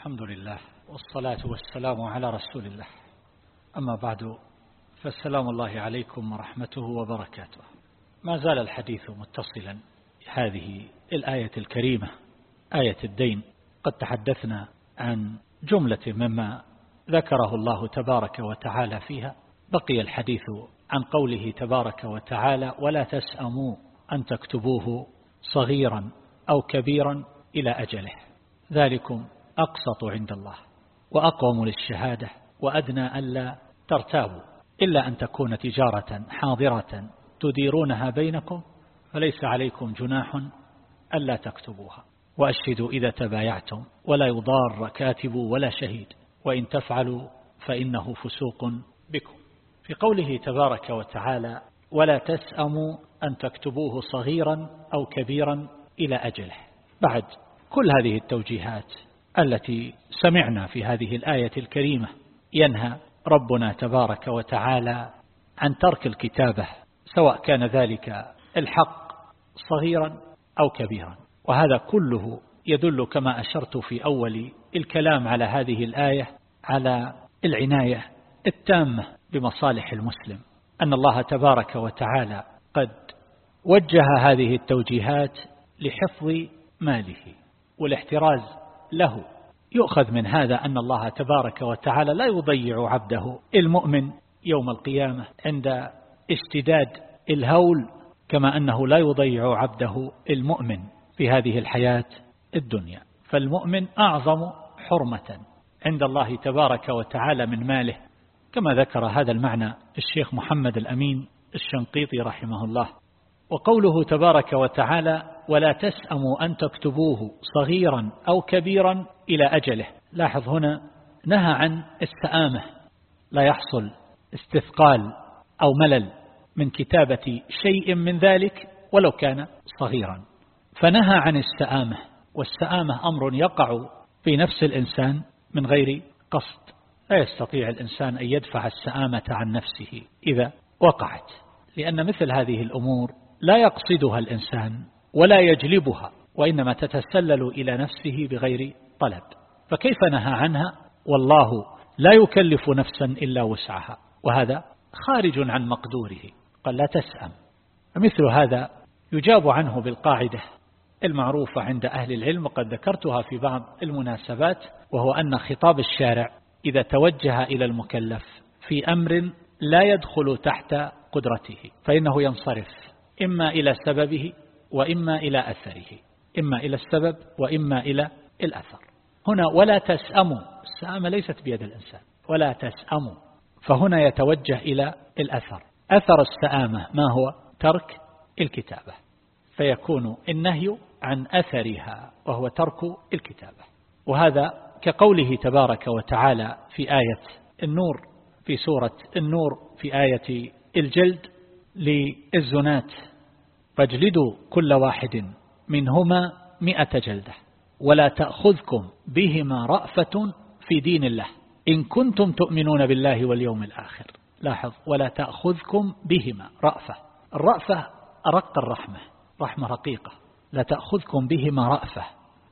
الحمد لله والصلاة والسلام على رسول الله. أما بعد فالسلام الله عليكم ورحمته وبركاته. ما زال الحديث متصلا هذه الآية الكريمة آية الدين. قد تحدثنا عن جملة مما ذكره الله تبارك وتعالى فيها. بقي الحديث عن قوله تبارك وتعالى ولا تسأموا أن تكتبوه صغيرا أو كبيرا إلى أجله. ذلكم أقسط عند الله وأقوم للشهادة وأدنى ألا ترتابوا إلا أن تكون تجارة حاضرة تديرونها بينكم فليس عليكم جناح ألا تكتبوها وأشهدوا إذا تبايعتم ولا يضار كاتب ولا شهيد وإن تفعلوا فإنه فسوق بكم في قوله تبارك وتعالى ولا تسأموا أن تكتبوه صغيرا أو كبيرا إلى أجله بعد كل هذه التوجيهات التي سمعنا في هذه الآية الكريمة ينهى ربنا تبارك وتعالى عن ترك الكتابة سواء كان ذلك الحق صغيرا أو كبيرا. وهذا كله يدل كما أشرت في أول الكلام على هذه الآية على العناية التامة بمصالح المسلم أن الله تبارك وتعالى قد وجه هذه التوجيهات لحفظ ماله والاحتراز له. يؤخذ من هذا أن الله تبارك وتعالى لا يضيع عبده المؤمن يوم القيامة عند اشتداد الهول كما أنه لا يضيع عبده المؤمن في هذه الحياة الدنيا. فالمؤمن أعظم حرمة عند الله تبارك وتعالى من ماله. كما ذكر هذا المعنى الشيخ محمد الأمين الشنقيطي رحمه الله. وقوله تبارك وتعالى ولا تسأموا أن تكتبوه صغيرا أو كبيرا إلى أجله. لاحظ هنا نهى عن السآمة لا يحصل استثقال أو ملل من كتابة شيء من ذلك ولو كان صغيرا. فنهى عن السآمة والسآمة أمر يقع في نفس الإنسان من غير قصد. لا يستطيع الإنسان أن يدفع السآمة عن نفسه إذا وقعت لأن مثل هذه الأمور لا يقصدها الإنسان ولا يجلبها وإنما تتسلل إلى نفسه بغير طلب. فكيف نهى عنها؟ والله لا يكلف نفسا إلا وسعها وهذا خارج عن مقدوره قال لا تسأم. مثل هذا يجاب عنه بالقاعدة المعروفة عند أهل العلم وقد ذكرتها في بعض المناسبات وهو أن خطاب الشارع إذا توجه إلى المكلف في أمر لا يدخل تحت قدرته فإنه ينصرف. إما إلى سببه وإما إلى أثره. إما إلى السبب وإما إلى الأثر. هنا ولا تسأموا السآمة ليست بيد الإنسان. ولا تسأموا. فهنا يتوجه إلى الأثر. أثر السآمة ما هو؟ ترك الكتابة. فيكون النهي عن أثرها وهو ترك الكتابة. وهذا كقوله تبارك وتعالى في آية النور في سورة النور في آية الجلد للزنات. فاجلدوا كل واحد منهما مئة جلدة ولا تأخذكم بهما رأفة في دين الله إن كنتم تؤمنون بالله واليوم الآخر. لاحظ ولا تأخذكم بهما رأفة. الرأفة أرق الرحمة رحمة رقيقة. لا تأخذكم بهما رأفة.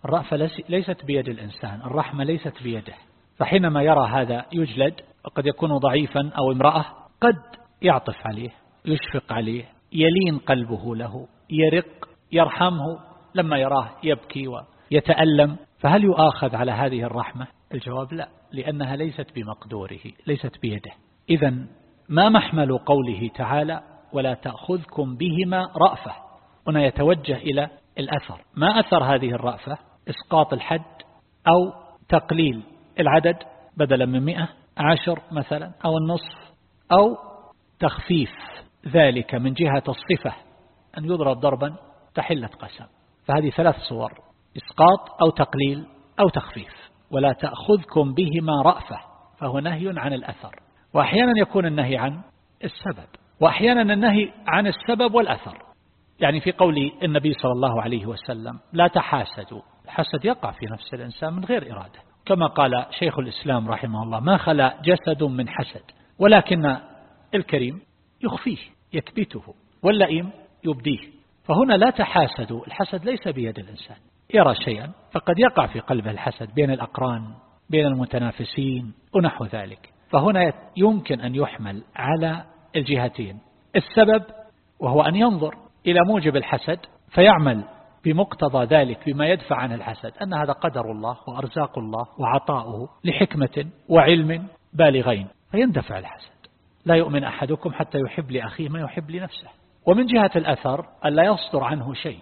الرأفة ليست بيد الإنسان الرحمة ليست بيده. فحينما يرى هذا يجلد وقد يكون ضعيفا أو امرأة قد يعطف عليه يشفق عليه يلين قلبه له يرق يرحمه لما يراه يبكي ويتألم. فهل يؤاخذ على هذه الرحمة؟ الجواب لا لأنها ليست بمقدوره ليست بيده. إذا ما محمل قوله تعالى ولا تأخذكم بهما رأفة هنا يتوجه إلى الأثر. ما أثر هذه الرأفة؟ إسقاط الحد أو تقليل العدد بدلا من مئة عشر مثلا أو النصف أو تخفيف. ذلك من جهة الصفة أن يضرب ضربا تحلة قسم. فهذه ثلاث صور إسقاط أو تقليل أو تخفيف ولا تأخذكم بهما رأفة فهو نهي عن الأثر. وأحيانا يكون النهي عن السبب وأحيانا النهي عن السبب والأثر. يعني في قول النبي صلى الله عليه وسلم لا تحاسدوا. الحسد يقع في نفس الإنسان من غير إرادة. كما قال شيخ الإسلام رحمه الله ما خلا جسد من حسد ولكن الكريم يخفيه. يكبته واللئيم يبديه. فهنا لا تحاسدوا الحسد ليس بيد الإنسان. يرى شيئا فقد يقع في قلبه الحسد بين الأقران بين المتنافسين ونحو ذلك. فهنا يمكن أن يحمل على الجهتين. السبب وهو أن ينظر إلى موجب الحسد فيعمل بمقتضى ذلك بما يدفع عن الحسد أن هذا قدر الله وأرزاق الله وعطاؤه لحكمة وعلم بالغين فيندفع الحسد. لا يؤمن أحدكم حتى يحب لأخيه ما يحب لنفسه. ومن جهة الأثر ألا يصدر عنه شيء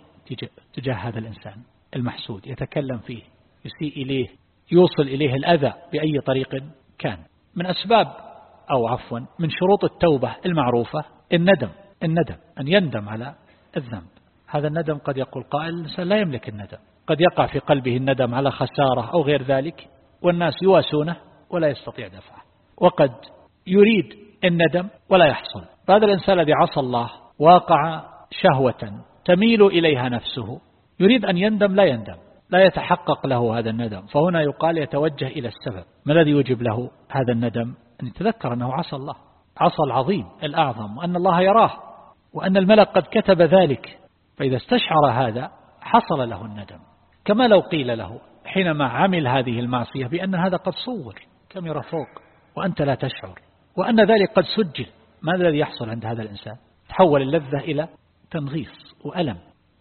تجاه هذا الإنسان المحسود يتكلم فيه يسيء إليه يوصل إليه الأذى بأي طريق كان. من أسباب أو عفوا من شروط التوبة المعروفة الندم الندم أن يندم على الذنب. هذا الندم قد يقول قائل الإنسان لا يملك الندم. قد يقع في قلبه الندم على خسارة أو غير ذلك والناس يواسونه ولا يستطيع دفعه. وقد يريد الندم ولا يحصل. فهذا الإنسان الذي عصى الله واقع شهوة تميل إليها نفسه. يريد أن يندم لا يندم. لا يتحقق له هذا الندم. فهنا يقال يتوجه إلى السبب. ما الذي يوجب له هذا الندم؟ أن يتذكر أنه عصى الله. عصى العظيم الأعظم وأن الله يراه وأن الملك قد كتب ذلك. فإذا استشعر هذا حصل له الندم. كما لو قيل له حينما عمل هذه المعصية بأن هذا قد صور. كم يرى فوق وأنت لا تشعر. وأن ذلك قد سجل. ماذا الذي يحصل عند هذا الإنسان؟ تحول اللذة إلى تنغيص وألم.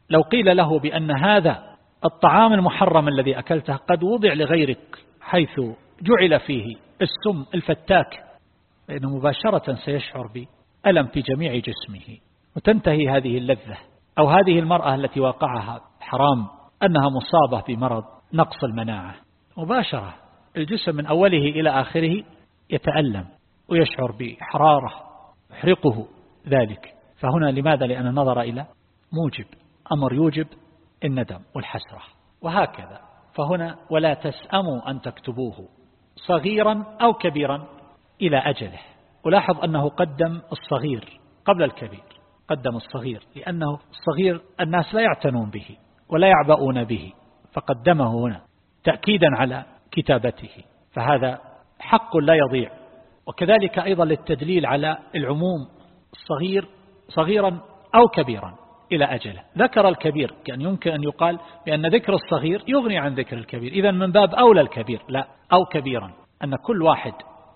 لو قيل له بأن هذا الطعام المحرم الذي أكلته قد وضع لغيرك حيث جعل فيه السم الفتاك فإنه مباشرة سيشعر بألم في جميع جسمه. وتنتهي هذه اللذة أو هذه المرأة التي وقعها حرام أنها مصابة بمرض نقص المناعة. مباشرة الجسم من أوله إلى آخره يتألم. ويشعر بحرارة يحرقه ذلك. فهنا لماذا؟ لأن نظر إلى موجب. أمر يوجب الندم والحسرة. وهكذا. فهنا ولا تسأموا أن تكتبوه صغيرا أو كبيرا إلى أجله. ولاحظ أنه قدم الصغير قبل الكبير. قدم الصغير لأنه الصغير الناس لا يعتنون به ولا يعبؤون به فقدمه هنا تأكيدا على كتابته. فهذا حق لا يضيع. وكذلك أيضا للتدليل على العموم الصغير صغيرا أو كبيرا إلى أجله. ذكر الكبير كان يمكن أن يقال بأن ذكر الصغير يغني عن ذكر الكبير. إذا من باب أولى الكبير لا أو كبيرا أن كل واحد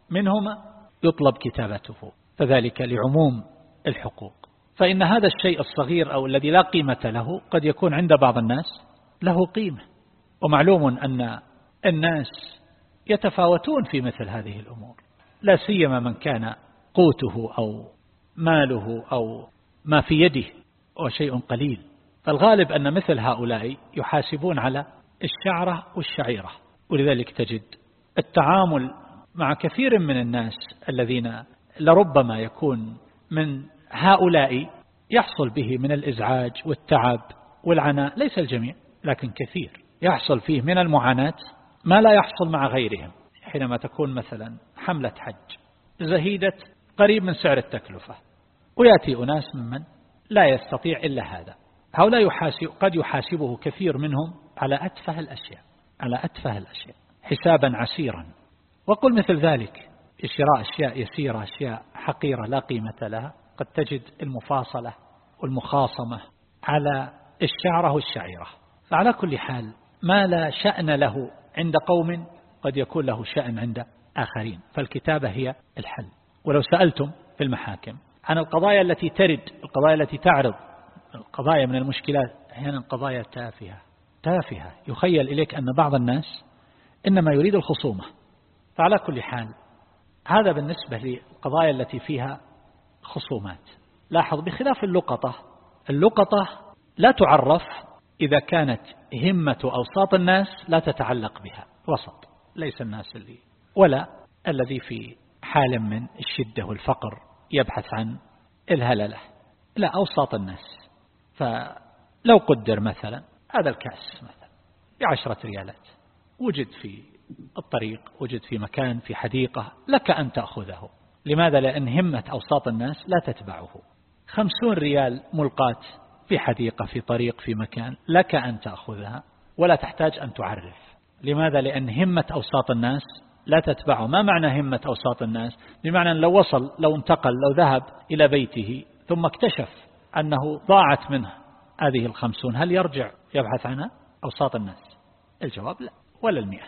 منهما يطلب كتابته فذلك لعموم الحقوق. فإن هذا الشيء الصغير أو الذي لا قيمة له قد يكون عند بعض الناس له قيمة. ومعلوم أن الناس يتفاوتون في مثل هذه الأمور. لا سيما من كان قوته أو ماله أو ما في يده هو شيء قليل. فالغالب أن مثل هؤلاء يحاسبون على الشعرة والشعيرة ولذلك تجد التعامل مع كثير من الناس الذين لربما يكون من هؤلاء يحصل به من الإزعاج والتعب والعناء ليس الجميع لكن كثير يحصل فيه من المعاناة ما لا يحصل مع غيرهم. حينما تكون مثلا حملة حج. زهيدة قريب من سعر التكلفة. ويأتي أناس ممن لا يستطيع إلا هذا. هؤلاء يحاسب قد يحاسبه كثير منهم على أتفه الأشياء. على أتفه الأشياء. حسابا عسيرا. وقل مثل ذلك. شراء أشياء يسيرة أشياء حقيرة لا قيمة لها. قد تجد المفاصلة والمخاصمة على الشعرة والشعيرة. فعلى كل حال ما لا شأن له عند قوم قد يكون له شأن عند آخرين فالكتابة هي الحل. ولو سألتم في المحاكم عن القضايا التي ترد القضايا التي تعرض القضايا من المشكلات أحيانا قضايا تافهة. تافهة. يخيل إليك أن بعض الناس إنما يريد الخصومة. فعلى كل حال هذا بالنسبة للقضايا التي فيها خصومات. لاحظ بخلاف اللقطة اللقطة لا تعرف إذا كانت همة أوساط الناس لا تتعلق بها. وسط. ليس الناس اللي ولا الذي في حال من الشدة والفقر يبحث عن الهللة لا أوساط الناس. فلو قدر مثلا هذا الكأس مثلا بعشرة ريالات وجد في الطريق وجد في مكان في حديقة لك أن تأخذه. لماذا؟ لأن همة أوساط الناس لا تتبعه. خمسون ريال ملقات في حديقة في طريق في مكان لك أن تأخذها ولا تحتاج أن تعرف. لماذا؟ لأن همة أوساط الناس لا تتبعه. ما معنى همة أوساط الناس؟ بمعنى لو وصل لو انتقل لو ذهب إلى بيته ثم اكتشف أنه ضاعت منه هذه الخمسون هل يرجع يبحث عنها؟ أوساط الناس. الجواب لا ولا المئة.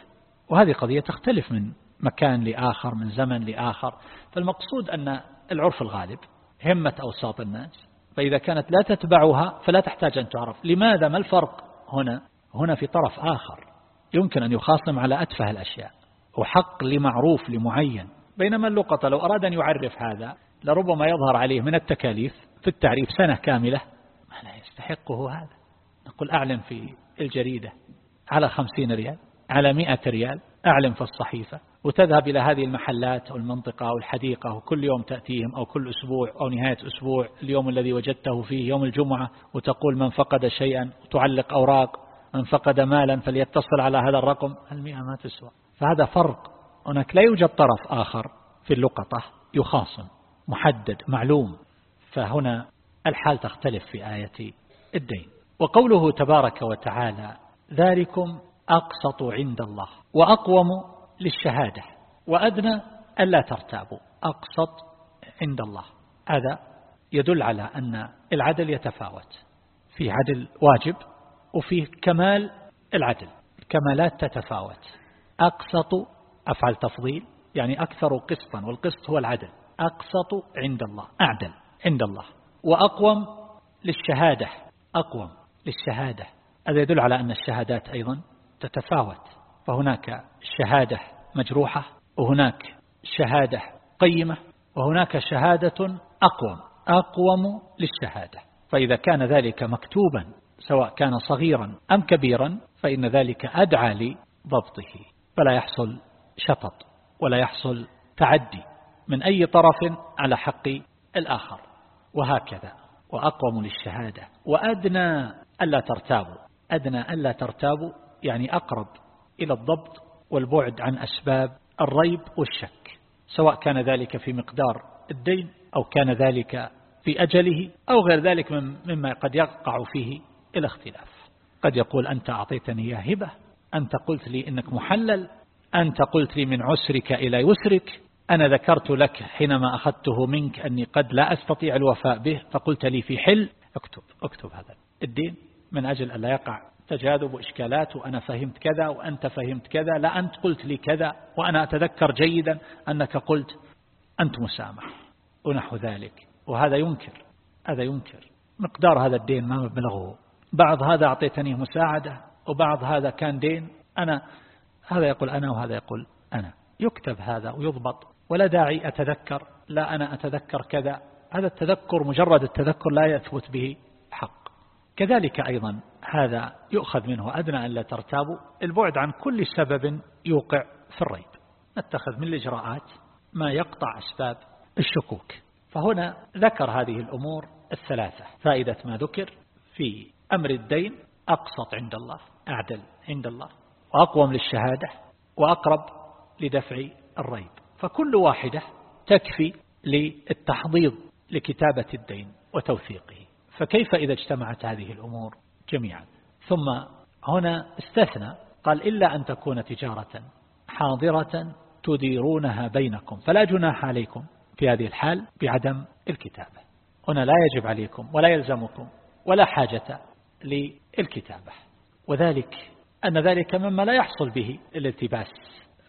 وهذه قضية تختلف من مكان لآخر من زمن لآخر. فالمقصود أن العرف الغالب همة أوساط الناس. فإذا كانت لا تتبعها فلا تحتاج أن تعرف. لماذا؟ ما الفرق هنا؟ هنا في طرف آخر. يمكن أن يخاصم على أتفه الأشياء. وحق لمعروف لمعين. بينما اللقطة لو أراد أن يعرف هذا لربما يظهر عليه من التكاليف في التعريف سنة كاملة. ما لا يستحقه هذا. نقول أعلن في الجريدة على خمسين ريال على مئة ريال أعلن في الصحيفة. وتذهب إلى هذه المحلات أو المنطقة أو الحديقة وكل يوم تأتيهم أو كل أسبوع أو نهاية أسبوع اليوم الذي وجدته فيه يوم الجمعة وتقول من فقد شيئا وتعلق أوراق. من فقد مالا فليتصل على هذا الرقم المئة ما تسوى. فهذا فرق. هناك لا يوجد طرف آخر في اللقطة يخاصم محدد معلوم. فهنا الحال تختلف في آية الدين. وقوله تبارك وتعالى ذلكم أقسط عند الله وأقوم للشهادة وأدنى ألا ترتابوا. أقسط عند الله. هذا يدل على أن العدل يتفاوت. في عدل واجب وفيه كمال العدل الكمالات تتفاوت. أقسط أفعل تفضيل يعني أكثر قسطا والقسط هو العدل. أقسط عند الله أعدل عند الله. وأقوم للشهادة أقوم للشهادة. هذا يدل على أن الشهادات أيضا تتفاوت. فهناك شهادة مجروحة وهناك شهادة قيمة وهناك شهادة أقوم. أقوم للشهادة. فإذا كان ذلك مكتوبا سواء كان صغيرا أم كبيرا فإن ذلك أدعى لضبطه. فلا يحصل شطط ولا يحصل تعدي من أي طرف على حق الآخر. وهكذا. وأقوم للشهادة. وأدنى ألا ترتابوا. أدنى ألا ترتابوا يعني أقرب إلى الضبط والبعد عن أسباب الريب والشك. سواء كان ذلك في مقدار الدين أو كان ذلك في أجله أو غير ذلك مما قد يقع فيه الاختلاف قد يقول أنت أعطيتني يا هبة أنت قلت لي إنك محلل أنت قلت لي من عسرك إلى يسرك أنا ذكرت لك حينما أخذته منك أني قد لا أستطيع الوفاء به فقلت لي في حل. اكتب اكتب هذا الدين من أجل أن لا يقع تجاذب وإشكالات وأنا فهمت كذا وأنت فهمت كذا لا أنت قلت لي كذا وأنا أتذكر جيدا أنك قلت أنت مسامح. ونحو ذلك. وهذا ينكر هذا ينكر. مقدار هذا الدين ما مبلغه. بعض هذا أعطيتني مساعدة وبعض هذا كان دين. أنا هذا يقول أنا وهذا يقول أنا. يكتب هذا ويضبط. ولا داعي أتذكر. لا أنا أتذكر كذا. هذا التذكر مجرد التذكر لا يثبت به حق. كذلك أيضا هذا يؤخذ منه أدنى أن لا ترتابوا. البعد عن كل سبب يوقع في الريب. نتخذ من الإجراءات ما يقطع أسباب الشكوك. فهنا ذكر هذه الأمور الثلاثة. فائدة ما ذكر في أمر الدين أقسط عند الله أعدل عند الله وأقوم للشهادة وأقرب لدفع الريب. فكل واحدة تكفي للتحضيض لكتابة الدين وتوثيقه. فكيف إذا اجتمعت هذه الأمور جميعا؟ ثم هنا استثنى قال إلا أن تكون تجارة حاضرة تديرونها بينكم فلا جناح عليكم في هذه الحال بعدم الكتابة. هنا لا يجب عليكم ولا يلزمكم ولا حاجة للكتابة. وذلك أن ذلك مما لا يحصل به الالتباس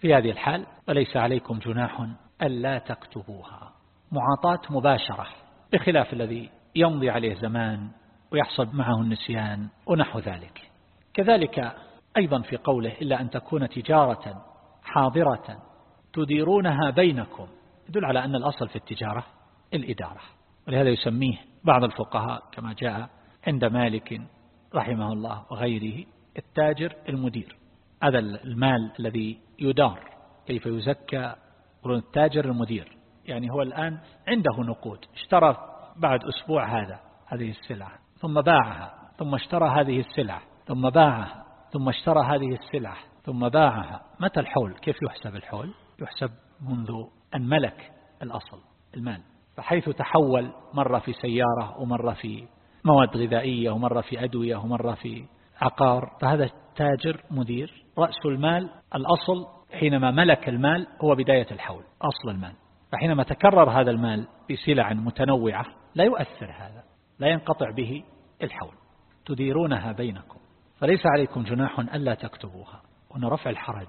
في هذه الحال وليس عليكم جناح ألا تكتبوها. معاطاة مباشرة بخلاف الذي يمضي عليه زمان ويحصل معه النسيان ونحو ذلك. كذلك أيضا في قوله إلا أن تكون تجارة حاضرة تديرونها بينكم يدل على أن الأصل في التجارة الإدارة. ولهذا يسميه بعض الفقهاء كما جاء عند مالك رحمه الله وغيره التاجر المدير. هذا المال الذي يدار كيف يزكى التاجر المدير. يعني هو الآن عنده نقود اشترى بعد أسبوع هذا هذه السلعة ثم باعها ثم اشترى هذه السلعة ثم باعها ثم اشترى هذه السلعة ثم باعها. متى الحول؟ كيف يحسب الحول؟ يحسب منذ أن ملك الأصل المال. فحيث تحول مرة في سيارة ومرة في مواد غذائية ومرة في أدوية ومرة في عقار فهذا تاجر مدير رأس المال الأصل حينما ملك المال هو بداية الحول أصل المال. فحينما تكرر هذا المال بسلع متنوعة لا يؤثر هذا لا ينقطع به الحول. تديرونها بينكم. فليس عليكم جناح ألا تكتبوها. هنا رفع الحرج.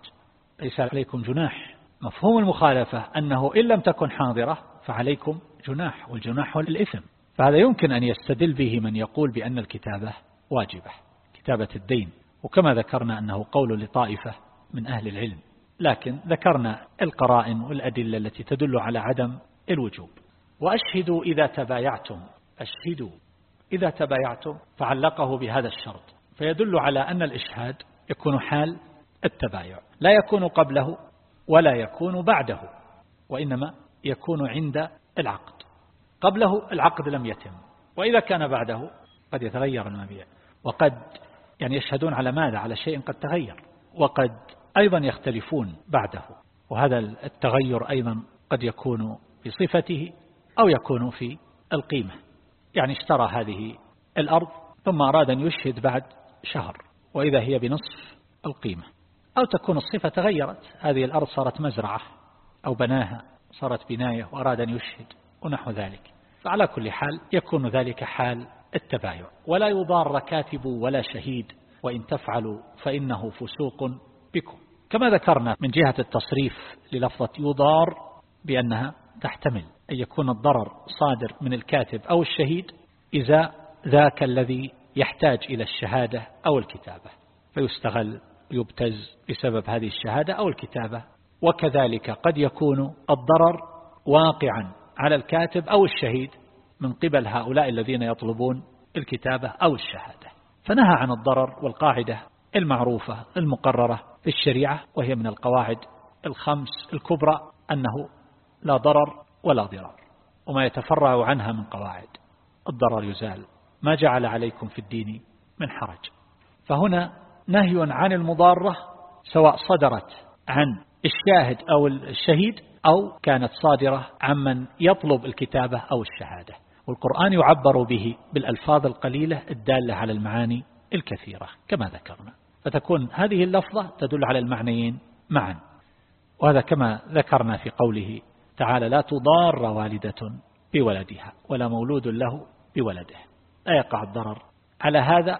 ليس عليكم جناح. مفهوم المخالفة أنه إن لم تكن حاضرة فعليكم جناح والجناح هو الإثم. فهذا يمكن أن يستدل به من يقول بأن الكتابة واجبة كتابة الدين. وكما ذكرنا أنه قول لطائفة من أهل العلم. لكن ذكرنا القرائن والأدلة التي تدل على عدم الوجوب. وأشهدوا إذا تبايعتم أشهدوا إذا تبايعتم فعلقه بهذا الشرط. فيدل على أن الإشهاد يكون حال التبايع. لا يكون قبله ولا يكون بعده وإنما يكون عند العقد. قبله العقد لم يتم. وإذا كان بعده قد يتغير المبيع. وقد يعني يشهدون على ماذا؟ على شيء قد تغير. وقد أيضا يختلفون بعده. وهذا التغير أيضا قد يكون في صفته أو يكون في القيمة. يعني اشترى هذه الأرض ثم أراد أن يشهد بعد شهر. وإذا هي بنصف القيمة. أو تكون الصفة تغيرت. هذه الأرض صارت مزرعة أو بناها صارت بناية وأراد أن يشهد ونحو ذلك. فعلى كل حال يكون ذلك حال التبايع ولا يضار كاتب ولا شهيد وإن تفعلوا فإنه فسوق بكم. كما ذكرنا من جهة التصريف للفظة يضار بأنها تحتمل أن يكون الضرر صادر من الكاتب أو الشهيد إذا ذاك الذي يحتاج إلى الشهادة أو الكتابة. فيستغل يبتز بسبب هذه الشهادة أو الكتابة. وكذلك قد يكون الضرر واقعا على الكاتب أو الشهيد من قبل هؤلاء الذين يطلبون الكتابة أو الشهادة. فنهى عن الضرر والقاعدة المعروفة المقررة في الشريعة وهي من القواعد الخمس الكبرى أنه لا ضرر ولا ضرار وما يتفرع عنها من قواعد. الضرر يزال. ما جعل عليكم في الدين من حرج. فهنا نهي عن المضارة سواء صدرت عن الشاهد أو الشهيد أو كانت صادرة عمن يطلب الكتابة أو الشهادة. والقرآن يعبر به بالألفاظ القليلة الدالة على المعاني الكثيرة كما ذكرنا. فتكون هذه اللفظة تدل على المعنيين معا. وهذا كما ذكرنا في قوله تعالى لا تضار والدة بولدها ولا مولود له بولده. لا يقع الضرر على هذا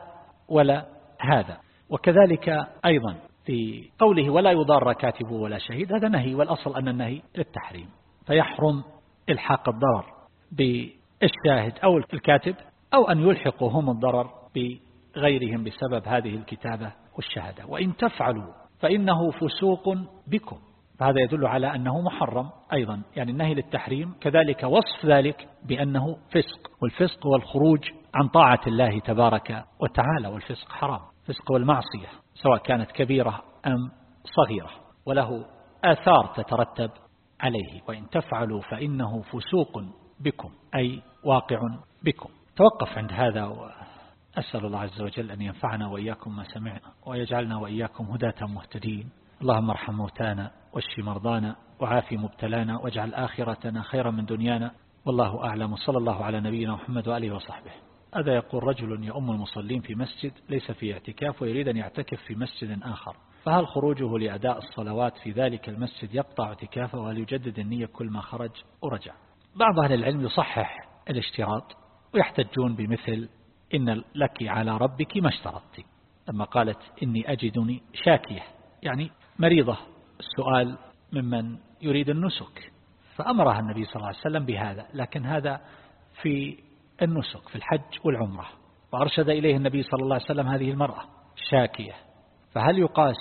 ولا هذا. وكذلك أيضا في قوله ولا يضار كاتب ولا شهيد هذا نهي والأصل أن النهي للتحريم. فيحرم إلحاق الضرر بالشاهد أو الكاتب أو أن يلحقوا هم الضرر بغيرهم بسبب هذه الكتابة والشهادة. وإن تفعلوا فإنه فسوق بكم. فهذا يدل على أنه محرم أيضا. يعني النهي للتحريم كذلك وصف ذلك بأنه فسق والفسق هو الخروج عن طاعة الله تبارك وتعالى والفسق حرام. فسق والمعصية. سواء كانت كبيرة أم صغيرة وله آثار تترتب عليه وإن تفعلوا فإنه فسوق بكم أي واقع بكم. توقف عند هذا وأسأل الله عز وجل أن ينفعنا وإياكم ما سمعنا ويجعلنا وإياكم هداة مهتدين. اللهم ارحم موتانا واشف مرضانا وعافي مبتلانا واجعل آخرتنا خيرا من دنيانا. والله أعلم صلى الله على نبينا محمد وآله وصحبه. هذا يقول رجل يؤم المصلين في مسجد ليس في اعتكاف ويريد أن يعتكف في مسجد آخر؟ فهل خروجه لأداء الصلوات في ذلك المسجد يقطع اعتكافه وهل يجدد النية كل ما خرج؟ ورجع بعض أهل العلم يصحح الاشتراط ويحتجون بمثل إن لك على ربك ما اشترطت. لما قالت إني أجدني شاكية يعني مريضة. السؤال ممن يريد النسك. فأمرها النبي صلى الله عليه وسلم بهذا لكن هذا في النسك في الحج والعمرة وأرشد إليه النبي صلى الله عليه وسلم هذه المرأة شاكية فهل يقاس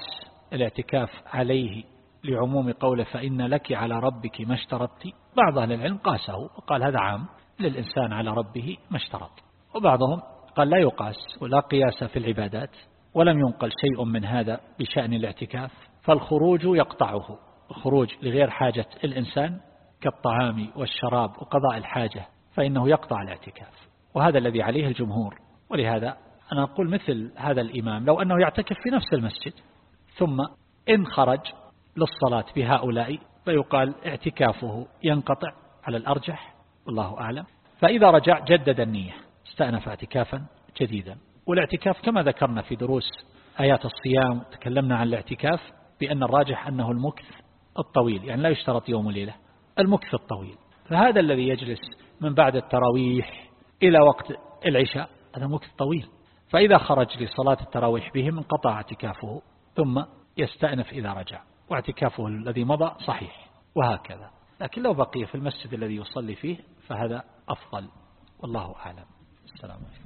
الاعتكاف عليه لعموم قوله فإن لك على ربك ما اشترطت؟ بعض أهل العلم قاسه وقال هذا عام للإنسان على ربه ما اشترط وبعضهم قال لا يقاس ولا قياس في العبادات ولم ينقل شيء من هذا بشأن الاعتكاف فالخروج يقطعه الخروج لغير حاجة الإنسان كالطعام والشراب وقضاء الحاجة فإنه يقطع الاعتكاف. وهذا الذي عليه الجمهور. ولهذا أنا أقول مثل هذا الإمام لو أنه يعتكف في نفس المسجد ثم إن خرج للصلاة بهؤلاء فيقال اعتكافه ينقطع على الأرجح والله أعلم. فإذا رجع جدد النية استأنف اعتكافا جديدا. والاعتكاف كما ذكرنا في دروس آيات الصيام تكلمنا عن الاعتكاف بأن الراجح أنه المكث الطويل يعني لا يشترط يوم وليلة المكث الطويل. فهذا الذي يجلس من بعد التراويح إلى وقت العشاء. هذا مكث طويل. فإذا خرج لصلاة التراويح بهم انقطع اعتكافه ثم يستأنف إذا رجع. واعتكافه الذي مضى صحيح وهكذا. لكن لو بقي في المسجد الذي يصلي فيه فهذا أفضل. والله أعلم. السلام عليكم.